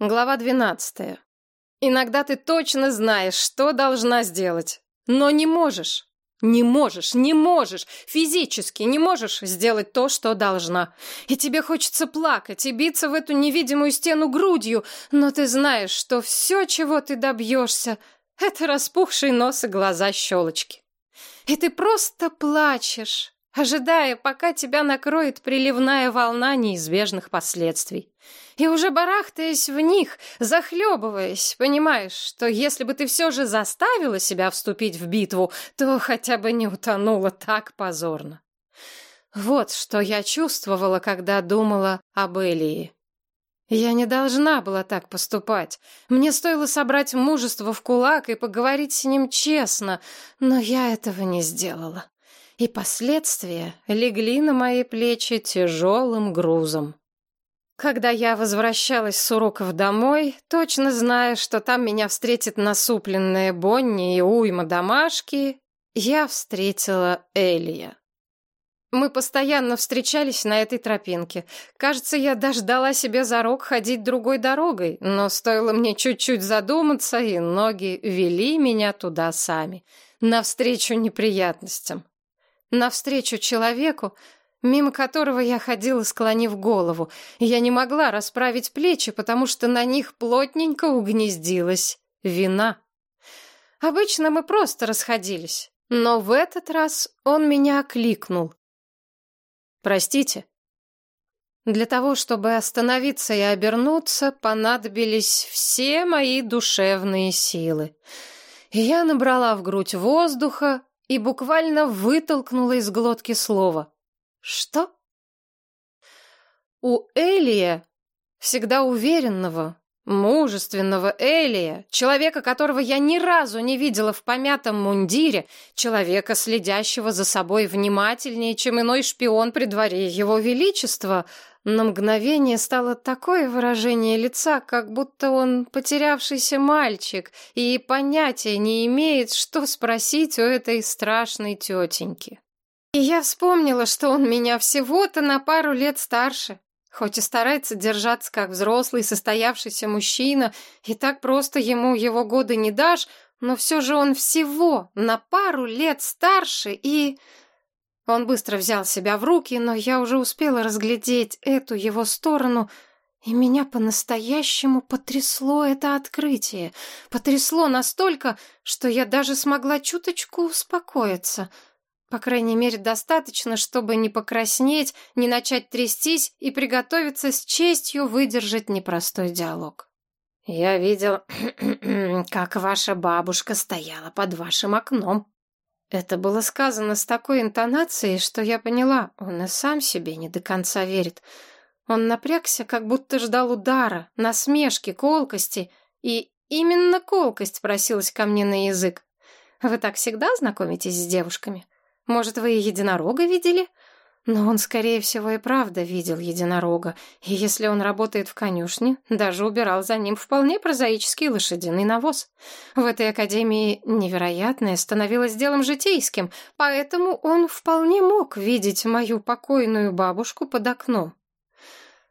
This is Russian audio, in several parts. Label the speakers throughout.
Speaker 1: Глава 12. Иногда ты точно знаешь, что должна сделать, но не можешь. Не можешь, не можешь, физически не можешь сделать то, что должна. И тебе хочется плакать и биться в эту невидимую стену грудью, но ты знаешь, что все, чего ты добьешься, это распухший нос и глаза щелочки. И ты просто плачешь, ожидая, пока тебя накроет приливная волна неизбежных последствий. И уже барахтаясь в них, захлебываясь, понимаешь, что если бы ты все же заставила себя вступить в битву, то хотя бы не утонула так позорно. Вот что я чувствовала, когда думала об Элии. Я не должна была так поступать. Мне стоило собрать мужество в кулак и поговорить с ним честно, но я этого не сделала и последствия легли на мои плечи тяжелым грузом. Когда я возвращалась с уроков домой, точно зная, что там меня встретит насупленная Бонни и уйма домашки, я встретила Элия. Мы постоянно встречались на этой тропинке. Кажется, я даже дала себе зарок ходить другой дорогой, но стоило мне чуть-чуть задуматься, и ноги вели меня туда сами, навстречу неприятностям навстречу человеку, мимо которого я ходила, склонив голову. Я не могла расправить плечи, потому что на них плотненько угнездилась вина. Обычно мы просто расходились, но в этот раз он меня окликнул. «Простите». Для того, чтобы остановиться и обернуться, понадобились все мои душевные силы. я набрала в грудь воздуха, и буквально вытолкнула из глотки слово. «Что?» У Элия, всегда уверенного, мужественного Элия, человека, которого я ни разу не видела в помятом мундире, человека, следящего за собой внимательнее, чем иной шпион при дворе его величества, на мгновение стало такое выражение лица, как будто он потерявшийся мальчик и понятия не имеет, что спросить у этой страшной тетеньки. И я вспомнила, что он меня всего-то на пару лет старше, хоть и старается держаться как взрослый состоявшийся мужчина, и так просто ему его годы не дашь, но все же он всего на пару лет старше и... Он быстро взял себя в руки, но я уже успела разглядеть эту его сторону, и меня по-настоящему потрясло это открытие. Потрясло настолько, что я даже смогла чуточку успокоиться. По крайней мере, достаточно, чтобы не покраснеть, не начать трястись и приготовиться с честью выдержать непростой диалог. «Я видел, как ваша бабушка стояла под вашим окном», это было сказано с такой интонацией, что я поняла, он и сам себе не до конца верит. Он напрягся, как будто ждал удара, насмешки, колкости, и именно колкость просилась ко мне на язык. Вы так всегда знакомитесь с девушками? Может, вы единорога видели? Но он, скорее всего, и правда видел единорога, и если он работает в конюшне, даже убирал за ним вполне прозаический лошадиный навоз. В этой академии невероятное становилось делом житейским, поэтому он вполне мог видеть мою покойную бабушку под окном.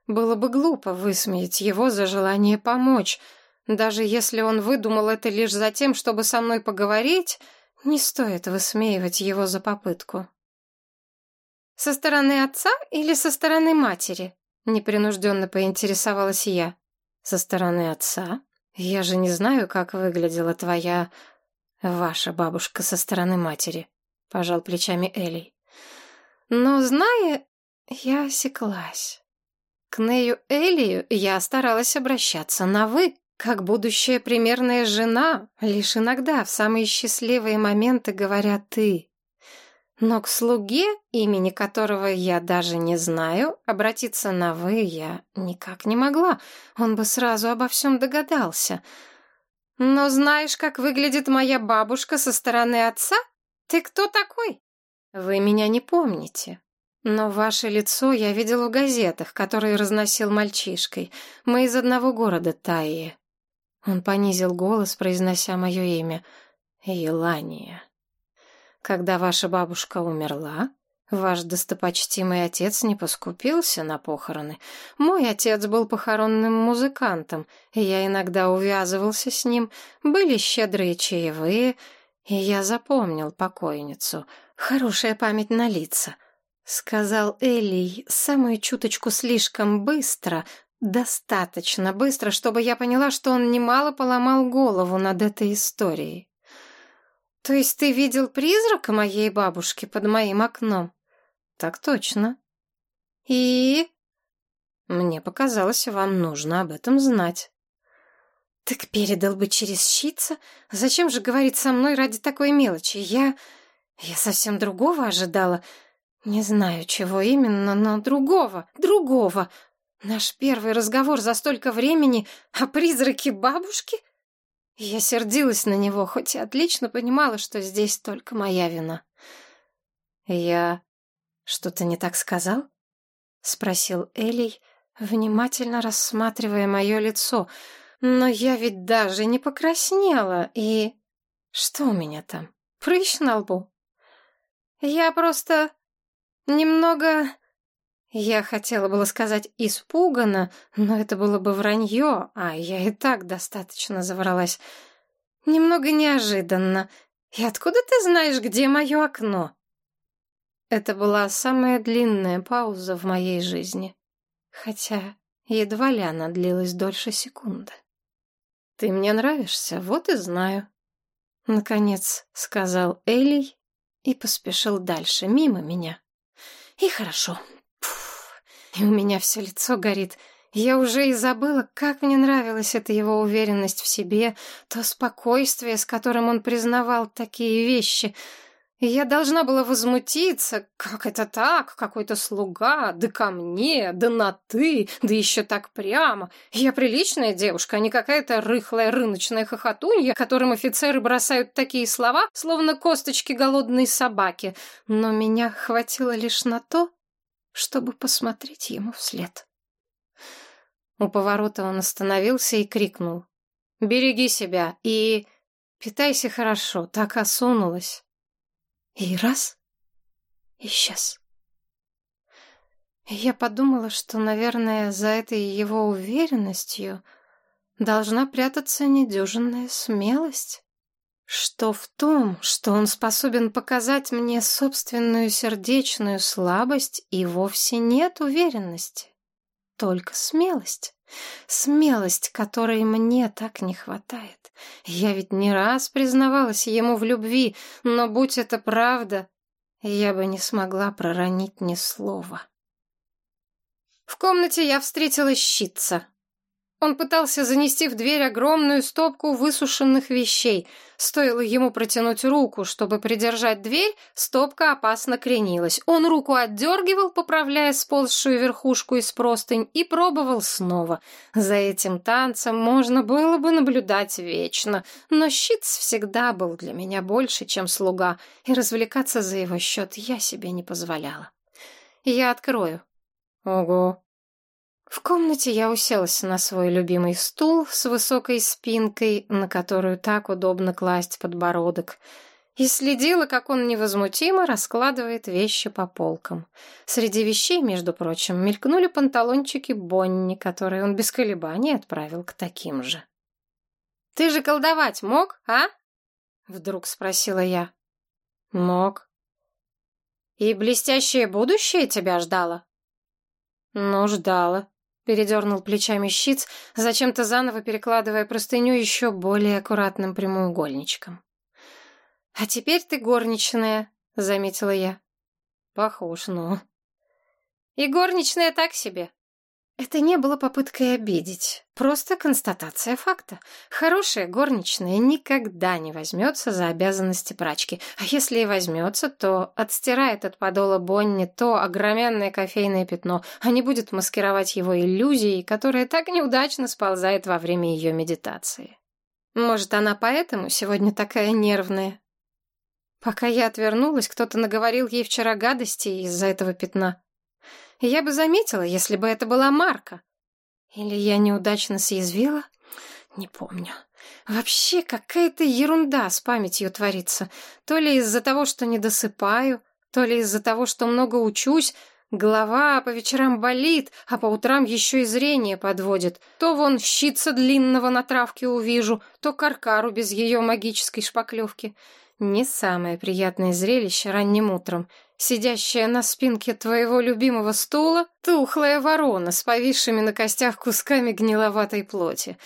Speaker 1: Было бы глупо высмеять его за желание помочь, даже если он выдумал это лишь за тем, чтобы со мной поговорить, не стоит высмеивать его за попытку. «Со стороны отца или со стороны матери?» Непринужденно поинтересовалась я. «Со стороны отца? Я же не знаю, как выглядела твоя... ваша бабушка со стороны матери», — пожал плечами Элей. «Но, зная, я осеклась. К Нею Элию я старалась обращаться на «вы», как будущая примерная жена, лишь иногда в самые счастливые моменты говоря «ты». Но к слуге, имени которого я даже не знаю, обратиться на «вы» я никак не могла. Он бы сразу обо всем догадался. Но знаешь, как выглядит моя бабушка со стороны отца? Ты кто такой? Вы меня не помните. Но ваше лицо я видел в газетах, которые разносил мальчишкой. Мы из одного города, Таи. Он понизил голос, произнося мое имя. Елания. Когда ваша бабушка умерла, Ваш достопочтимый отец не поскупился на похороны. Мой отец был похоронным музыкантом, и я иногда увязывался с ним. Были щедрые чаевые, и я запомнил покойницу. Хорошая память на лица. Сказал Элли самую чуточку слишком быстро, достаточно быстро, чтобы я поняла, что он немало поломал голову над этой историей. «То есть ты видел призрака моей бабушки под моим окном?» Так точно. И... Мне показалось, вам нужно об этом знать. Так передал бы через щитца. Зачем же говорить со мной ради такой мелочи? Я... Я совсем другого ожидала. Не знаю, чего именно, но другого, другого. Наш первый разговор за столько времени о призраке бабушки? Я сердилась на него, хоть и отлично понимала, что здесь только моя вина. Я «Что-то не так сказал?» — спросил Элей, внимательно рассматривая мое лицо. «Но я ведь даже не покраснела, и...» «Что у меня там? Прыщ на лбу?» «Я просто... немного...» Я хотела было сказать «испуганно», но это было бы вранье, а я и так достаточно завралась. «Немного неожиданно. И откуда ты знаешь, где мое окно?» Это была самая длинная пауза в моей жизни, хотя едва ли она длилась дольше секунды. «Ты мне нравишься, вот и знаю», — наконец сказал Элей и поспешил дальше, мимо меня. «И хорошо. И у меня все лицо горит». Я уже и забыла, как мне нравилась эта его уверенность в себе, то спокойствие, с которым он признавал такие вещи — я должна была возмутиться, как это так, какой-то слуга, да ко мне, да на «ты», да еще так прямо. Я приличная девушка, а не какая-то рыхлая рыночная хохотунья, которым офицеры бросают такие слова, словно косточки голодной собаки. Но меня хватило лишь на то, чтобы посмотреть ему вслед. У поворота он остановился и крикнул. «Береги себя и питайся хорошо, так осунулась». И раз — исчез. Я подумала, что, наверное, за этой его уверенностью должна прятаться недюжинная смелость. Что в том, что он способен показать мне собственную сердечную слабость, и вовсе нет уверенности, только смелость. Смелость, которой мне так не хватает. Я ведь не раз признавалась ему в любви, но будь это правда, я бы не смогла проронить ни слова. В комнате я встретила щитца. Он пытался занести в дверь огромную стопку высушенных вещей. Стоило ему протянуть руку, чтобы придержать дверь, стопка опасно кренилась. Он руку отдергивал, поправляя сползшую верхушку из простынь, и пробовал снова. За этим танцем можно было бы наблюдать вечно, но щитц всегда был для меня больше, чем слуга, и развлекаться за его счет я себе не позволяла. «Я открою». «Ого, в комнате я уселась на свой любимый стул с высокой спинкой, на которую так удобно класть подбородок, и следила, как он невозмутимо раскладывает вещи по полкам. Среди вещей, между прочим, мелькнули панталончики Бонни, которые он без колебаний отправил к таким же. «Ты же колдовать мог, а?» — вдруг спросила я. «Мог». «И блестящее будущее тебя ждало?» «Ну, ждало», Передернул плечами щиц, зачем-то заново перекладывая простыню еще более аккуратным прямоугольничком. «А теперь ты горничная», — заметила я. «Похож, ну». «И горничная так себе. Это не было попыткой обидеть, просто констатация факта. Хорошая горничная никогда не возьмется за обязанности прачки, а если и возьмется, то отстирает от подола Бонни то огроменное кофейное пятно, а не будет маскировать его иллюзией, которая так неудачно сползает во время ее медитации. Может, она поэтому сегодня такая нервная? Пока я отвернулась, кто-то наговорил ей вчера гадости из-за этого пятна. Я бы заметила, если бы это была Марка. Или я неудачно съязвила? Не помню. Вообще какая-то ерунда с памятью творится. То ли из-за того, что не досыпаю, То ли из-за того, что много учусь, голова по вечерам болит, а по утрам еще и зрение подводит. То вон щица длинного на травке увижу, то каркару без ее магической шпаклевки. Не самое приятное зрелище ранним утром. Сидящая на спинке твоего любимого стула тухлая ворона с повисшими на костях кусками гниловатой плоти.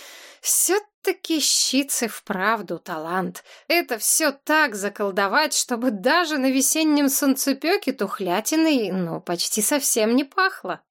Speaker 1: Все-таки щицы вправду талант. Это все так заколдовать, чтобы даже на весеннем солнцепеке тухлятиной, ну, почти совсем не пахло.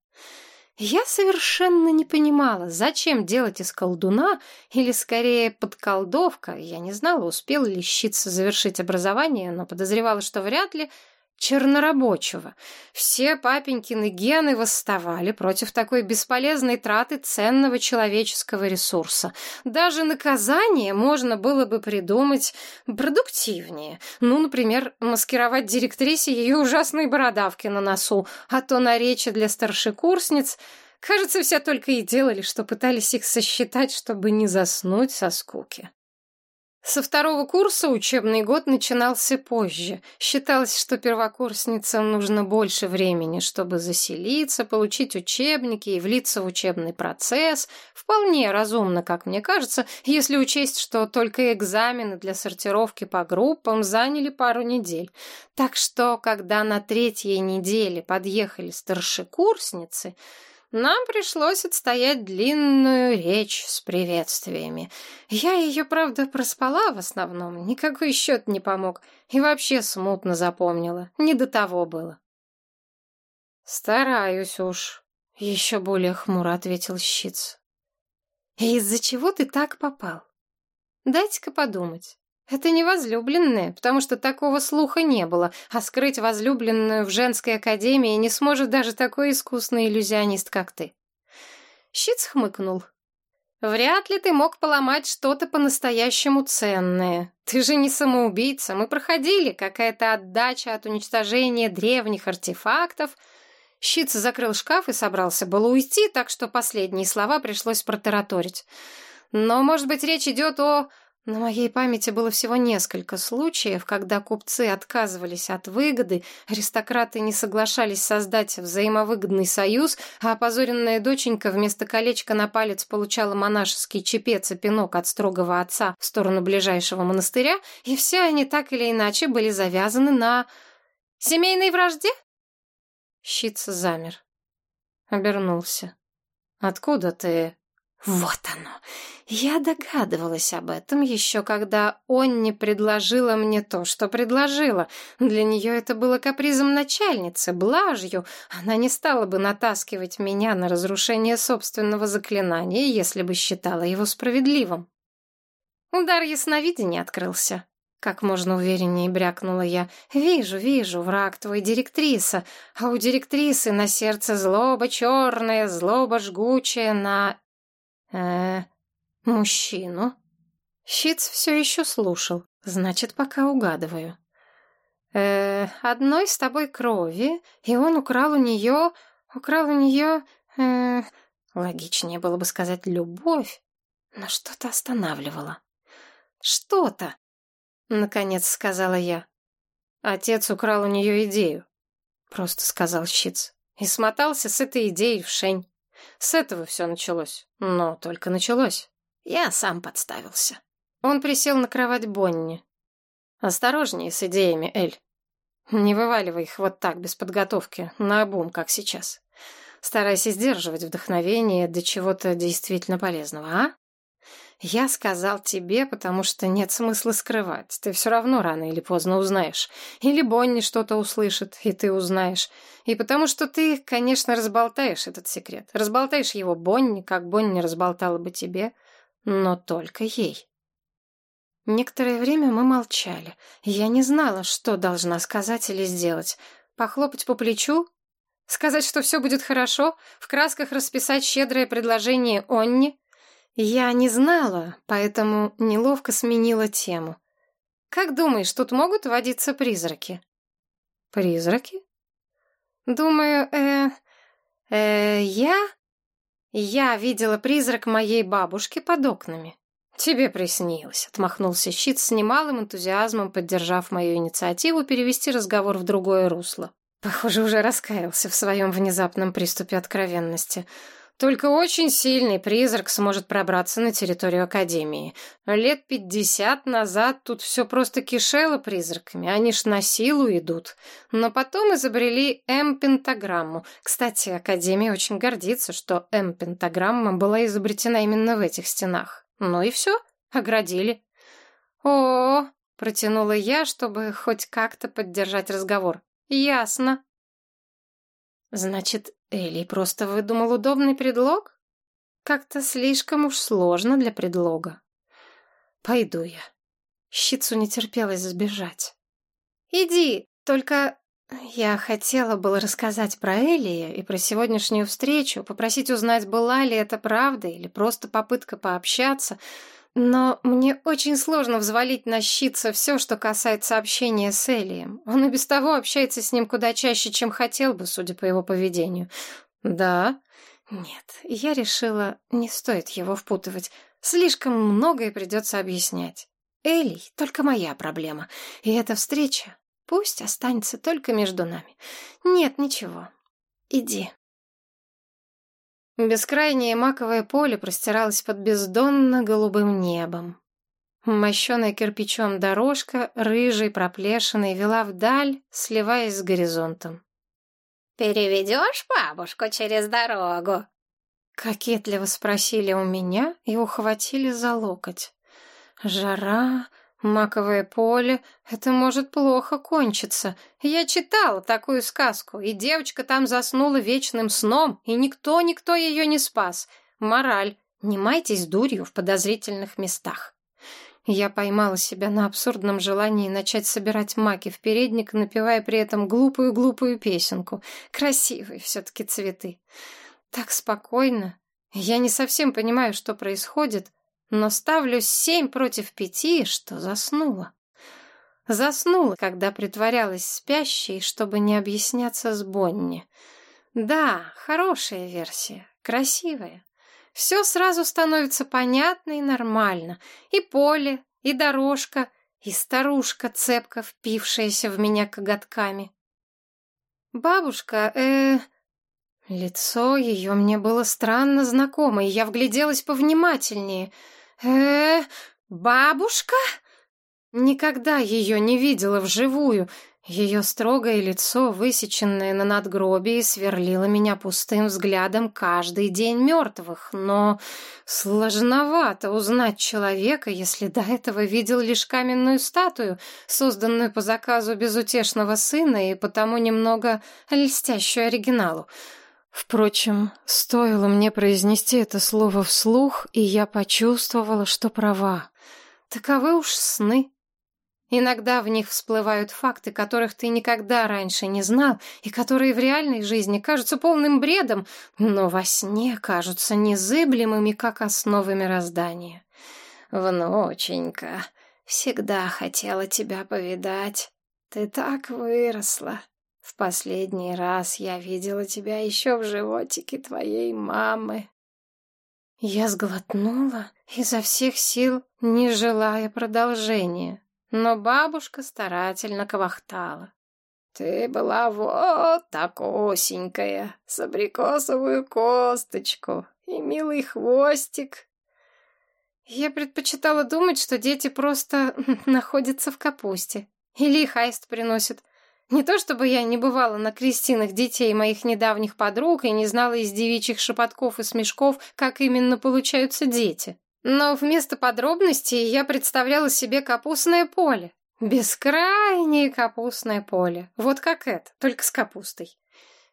Speaker 1: Я совершенно не понимала, зачем делать из колдуна, или скорее подколдовка. Я не знала, успел ли щица завершить образование, но подозревала, что вряд ли, чернорабочего. Все папенькины гены восставали против такой бесполезной траты ценного человеческого ресурса. Даже наказание можно было бы придумать продуктивнее. Ну, например, маскировать директрисе ее ужасные бородавки на носу, а то на речи для старшекурсниц... Кажется, все только и делали, что пытались их сосчитать, чтобы не заснуть со скуки. Со второго курса учебный год начинался позже. Считалось, что первокурсницам нужно больше времени, чтобы заселиться, получить учебники и влиться в учебный процесс. Вполне разумно, как мне кажется, если учесть, что только экзамены для сортировки по группам заняли пару недель. Так что, когда на третьей неделе подъехали старшекурсницы, нам пришлось отстоять длинную речь с приветствиями. Я ее, правда, проспала в основном, никакой счет не помог, и вообще смутно запомнила, не до того было. «Стараюсь уж», — еще более хмуро ответил Щиц. «Из-за чего ты так попал? Дайте-ка подумать. Это не возлюбленная, потому что такого слуха не было, а скрыть возлюбленную в женской академии не сможет даже такой искусный иллюзионист, как ты. Щиц хмыкнул. Вряд ли ты мог поломать что-то по-настоящему ценное. Ты же не самоубийца. Мы проходили какая-то отдача от уничтожения древних артефактов. Щиц закрыл шкаф и собрался было уйти, так что последние слова пришлось протараторить. Но, может быть, речь идет о на моей памяти было всего несколько случаев, когда купцы отказывались от выгоды, аристократы не соглашались создать взаимовыгодный союз, а опозоренная доченька вместо колечка на палец получала монашеский чепец и пинок от строгого отца в сторону ближайшего монастыря, и все они так или иначе были завязаны на... семейной вражде? Щит замер. Обернулся. «Откуда ты?» Вот оно. Я догадывалась об этом еще когда он не предложила мне то, что предложила. Для нее это было капризом начальницы, блажью. Она не стала бы натаскивать меня на разрушение собственного заклинания, если бы считала его справедливым. Удар ясновидения открылся. Как можно увереннее брякнула я. «Вижу, вижу, враг твой директриса, а у директрисы на сердце злоба черная, злоба жгучая на э мужчину?» Щиц все еще слушал, значит, пока угадываю. э одной с тобой крови, и он украл у нее... украл у нее... э логичнее было бы сказать «любовь», но что-то останавливало. «Что-то!» — наконец сказала я. Отец украл у нее идею, — просто сказал Щиц, и смотался с этой идеей в шень. С этого все началось. Но только началось. Я сам подставился. Он присел на кровать Бонни. «Осторожнее с идеями, Эль. Не вываливай их вот так, без подготовки, на обум, как сейчас. Старайся сдерживать вдохновение до чего-то действительно полезного, а? Я сказал тебе, потому что нет смысла скрывать. Ты все равно рано или поздно узнаешь. Или Бонни что-то услышит, и ты узнаешь. И потому что ты, конечно, разболтаешь этот секрет. Разболтаешь его Бонни, как Бонни разболтала бы тебе, но только ей. Некоторое время мы молчали. Я не знала, что должна сказать или сделать. Похлопать по плечу? Сказать, что все будет хорошо? В красках расписать щедрое предложение Онни? Я не знала, поэтому неловко сменила тему. Как думаешь, тут могут водиться призраки? Призраки? Думаю, э, э, я... Я видела призрак моей бабушки под окнами. «Тебе приснилось», — отмахнулся щит с немалым энтузиазмом, поддержав мою инициативу перевести разговор в другое русло. Похоже, уже раскаялся в своем внезапном приступе откровенности. Только очень сильный призрак сможет пробраться на территорию Академии. Лет пятьдесят назад тут все просто кишело призраками, они ж на силу идут. Но потом изобрели М-пентаграмму. Кстати, Академия очень гордится, что М-пентаграмма была изобретена именно в этих стенах. Ну и все, оградили. О, протянула я, чтобы хоть как-то поддержать разговор. Ясно. Значит, Элли просто выдумал удобный предлог? Как-то слишком уж сложно для предлога. Пойду я. Щицу не терпелось сбежать. Иди, только я хотела было рассказать про Элия и про сегодняшнюю встречу, попросить узнать, была ли это правда или просто попытка пообщаться, но мне очень сложно взвалить на щитца все, что касается общения с Элием. Он и без того общается с ним куда чаще, чем хотел бы, судя по его поведению. Да? Нет, я решила, не стоит его впутывать. Слишком многое придется объяснять. Элий — только моя проблема. И эта встреча пусть останется только между нами. Нет, ничего. Иди. Бескрайнее маковое поле простиралось под бездонно-голубым небом. Мощеная кирпичом дорожка, рыжей проплешиной, вела вдаль, сливаясь с горизонтом.
Speaker 2: «Переведешь бабушку через дорогу?»
Speaker 1: Кокетливо спросили у меня и ухватили за локоть. Жара, Маковое поле — это может плохо кончиться. Я читала такую сказку, и девочка там заснула вечным сном, и никто-никто ее не спас. Мораль — не майтесь дурью в подозрительных местах. Я поймала себя на абсурдном желании начать собирать маки в передник, напевая при этом глупую-глупую песенку. Красивые все-таки цветы. Так спокойно. Я не совсем понимаю, что происходит, но ставлю семь против пяти, что заснула. Заснула, когда притворялась спящей, чтобы не объясняться с Бонни. Да, хорошая версия, красивая. Все сразу становится понятно и нормально. И поле, и дорожка, и старушка, цепко впившаяся в меня коготками. Бабушка, э... Лицо ее мне было странно знакомо, и я вгляделась повнимательнее — э бабушка?» Никогда ее не видела вживую. Ее строгое лицо, высеченное на надгробии, сверлило меня пустым взглядом каждый день мертвых. Но сложновато узнать человека, если до этого видел лишь каменную статую, созданную по заказу безутешного сына и потому немного льстящую оригиналу. Впрочем, стоило мне произнести это слово вслух, и я почувствовала, что права. Таковы уж сны. Иногда в них всплывают факты, которых ты никогда раньше не знал, и которые в реальной жизни кажутся полным бредом, но во сне кажутся незыблемыми, как основы мироздания. «Внученька, всегда хотела тебя повидать. Ты так выросла. В последний раз я видела тебя еще в животике твоей мамы. Я сглотнула изо всех сил, не желая продолжения, но бабушка старательно квахтала. Ты была вот такосенькая, с абрикосовую косточку и милый хвостик. Я предпочитала думать, что дети просто находятся в капусте. Или их аист приносит. Не то чтобы я не бывала на крестинах детей моих недавних подруг и не знала из девичьих шепотков и смешков, как именно получаются дети. Но вместо подробностей я представляла себе капустное поле. Бескрайнее капустное поле. Вот как это, только с капустой.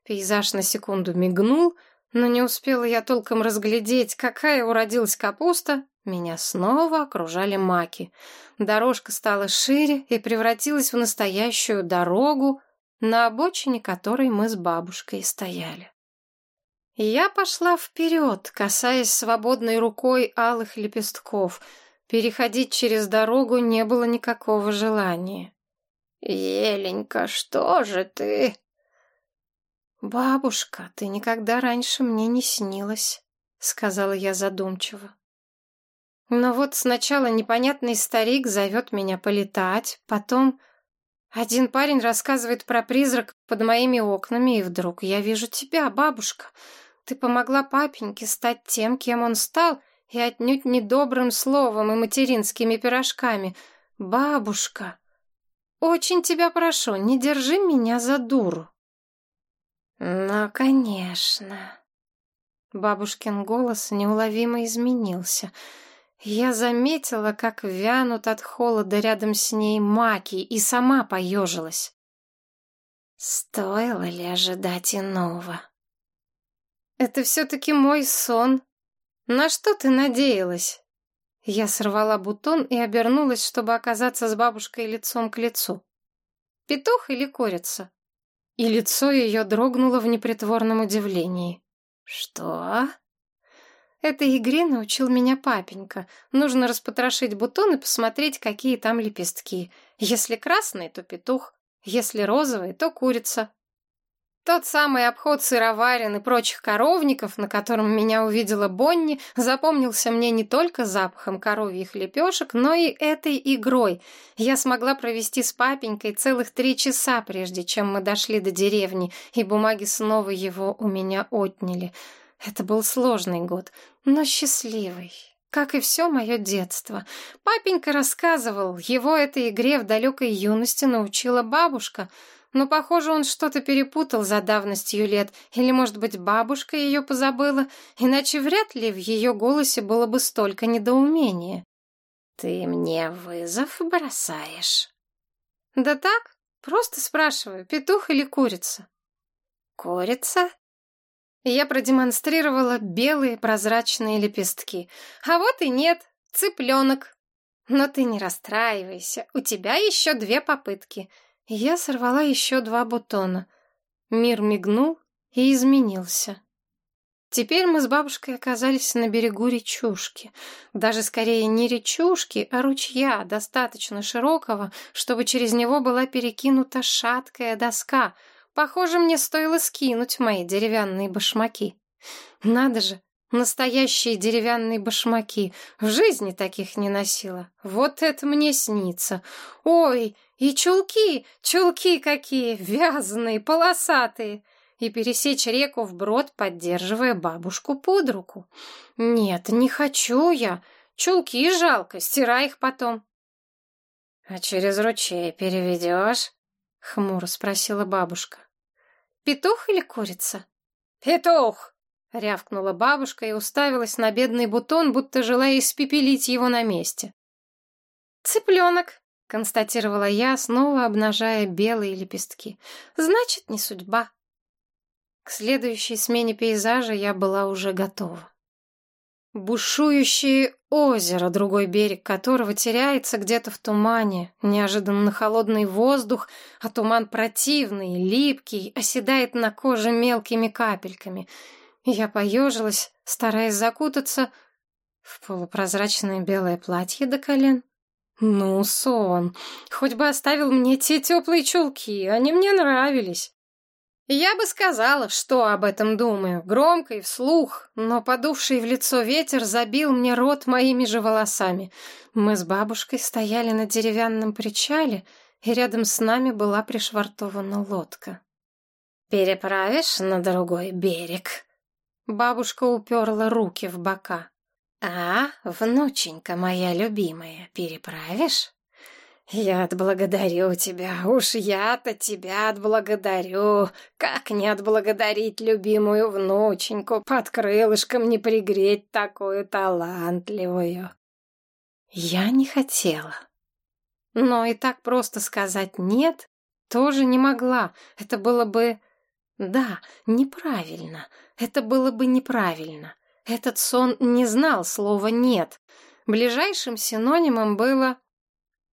Speaker 1: Пейзаж на секунду мигнул, но не успела я толком разглядеть, какая уродилась капуста, меня снова окружали маки. Дорожка стала шире и превратилась в настоящую дорогу, на обочине которой мы с бабушкой стояли. Я пошла вперед, касаясь свободной рукой алых лепестков. Переходить через дорогу не было никакого желания. «Еленька, что же ты?» «Бабушка, ты никогда раньше мне не снилась», — сказала я задумчиво. Но вот сначала непонятный старик зовет меня полетать, потом один парень рассказывает про призрак под моими окнами, и вдруг я вижу тебя, бабушка. Ты помогла папеньке стать тем, кем он стал, и отнюдь не добрым словом и материнскими пирожками. Бабушка, очень тебя прошу, не держи меня за дуру. Ну, конечно. Бабушкин голос неуловимо изменился. Я заметила, как вянут от холода рядом с ней маки, и сама поежилась. Стоило ли ожидать иного? Это все-таки мой сон. На что ты надеялась? Я сорвала бутон и обернулась, чтобы оказаться с бабушкой лицом к лицу. Петух или курица? И лицо ее дрогнуло в непритворном удивлении. Что? Этой игре научил меня папенька. Нужно распотрошить бутон и посмотреть, какие там лепестки. Если красный, то петух. Если розовый, то курица. Тот самый обход сыроварен и прочих коровников, на котором меня увидела Бонни, запомнился мне не только запахом коровьих лепешек, но и этой игрой. Я смогла провести с папенькой целых три часа, прежде чем мы дошли до деревни, и бумаги снова его у меня отняли. Это был сложный год, но счастливый. Как и все мое детство. Папенька рассказывал, его этой игре в далекой юности научила бабушка — но, похоже, он что-то перепутал за давностью лет, или, может быть, бабушка ее позабыла, иначе вряд ли в ее голосе было бы столько недоумения. «Ты мне вызов бросаешь?» «Да так, просто спрашиваю, петух или курица?» «Курица?» Я продемонстрировала белые прозрачные лепестки. «А вот и нет, цыпленок!» «Но ты не расстраивайся, у тебя еще две попытки. Я сорвала еще два бутона. Мир мигнул и изменился. Теперь мы с бабушкой оказались на берегу речушки. Даже скорее не речушки, а ручья, достаточно широкого, чтобы через него была перекинута шаткая доска. Похоже, мне стоило скинуть мои деревянные башмаки. Надо же, Настоящие деревянные башмаки. В жизни таких не носила. Вот это мне снится. Ой, и чулки, чулки какие, вязаные, полосатые. И пересечь реку вброд, поддерживая бабушку под руку. Нет, не хочу я. Чулки жалко, стирай их потом. А через ручей переведешь? Хмуро спросила бабушка. Петух или курица? Петух! Рявкнула бабушка и уставилась на бедный бутон, будто желая испепелить его на месте. «Цыпленок», — констатировала я, снова обнажая белые лепестки. «Значит, не судьба». К следующей смене пейзажа я была уже готова. Бушующее озеро, другой берег которого теряется где-то в тумане, неожиданно холодный воздух, а туман противный, липкий, оседает на коже мелкими капельками — я поежилась, стараясь закутаться в полупрозрачное белое платье до колен. Ну, сон. Хоть бы оставил мне те теплые чулки, они мне нравились. Я бы сказала, что об этом думаю, громко и вслух, но подувший в лицо ветер забил мне рот моими же волосами. Мы с бабушкой стояли на деревянном причале, и рядом с нами была пришвартована лодка. «Переправишь на другой берег?» Бабушка уперла руки в бока. «А, внученька моя любимая, переправишь?» «Я отблагодарю тебя, уж я-то тебя отблагодарю. Как не отблагодарить любимую внученьку, под крылышком не пригреть такую талантливую?» Я не хотела. Но и так просто сказать «нет» тоже не могла. Это было бы да, неправильно. Это было бы неправильно. Этот сон не знал слова «нет». Ближайшим синонимом было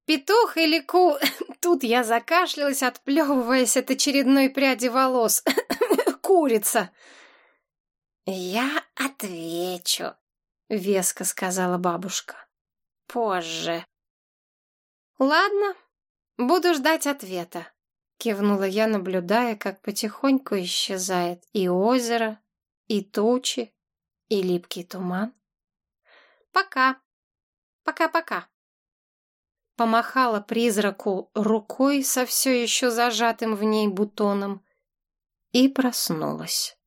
Speaker 1: «петух» или «ку». Тут я закашлялась, отплевываясь от очередной пряди волос. «Курица». «Я отвечу», — веско сказала бабушка. «Позже». «Ладно, буду ждать ответа». Кивнула я, наблюдая, как потихоньку исчезает и озеро, и тучи, и липкий туман. Пока. Пока-пока. Помахала призраку рукой со все еще зажатым в ней бутоном и проснулась.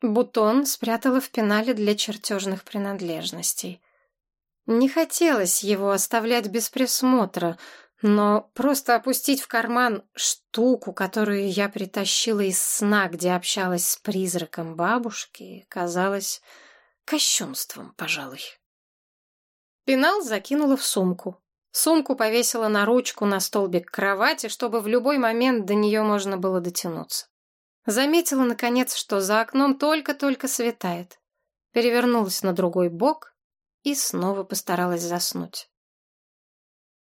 Speaker 1: Бутон спрятала в пенале для чертежных принадлежностей. Не хотелось его оставлять без присмотра, но просто опустить в карман штуку, которую я притащила из сна, где общалась с призраком бабушки, казалось кощунством, пожалуй. Пенал закинула в сумку. Сумку повесила на ручку на столбик кровати, чтобы в любой момент до нее можно было дотянуться. Заметила, наконец, что за окном только-только светает. Перевернулась на другой бок и снова постаралась заснуть.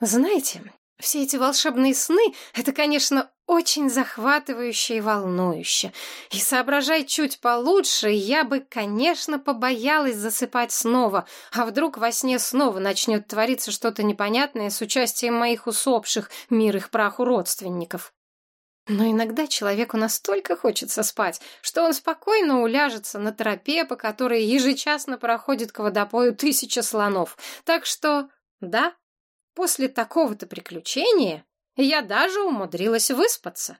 Speaker 1: Знаете, все эти волшебные сны — это, конечно, очень захватывающе и волнующе. И соображай чуть получше, я бы, конечно, побоялась засыпать снова, а вдруг во сне снова начнет твориться что-то непонятное с участием моих усопших, мир их праху родственников. Но иногда человеку настолько хочется спать, что он спокойно уляжется на тропе, по которой ежечасно проходит к водопою тысяча слонов. Так что, да, После такого-то приключения я даже умудрилась выспаться.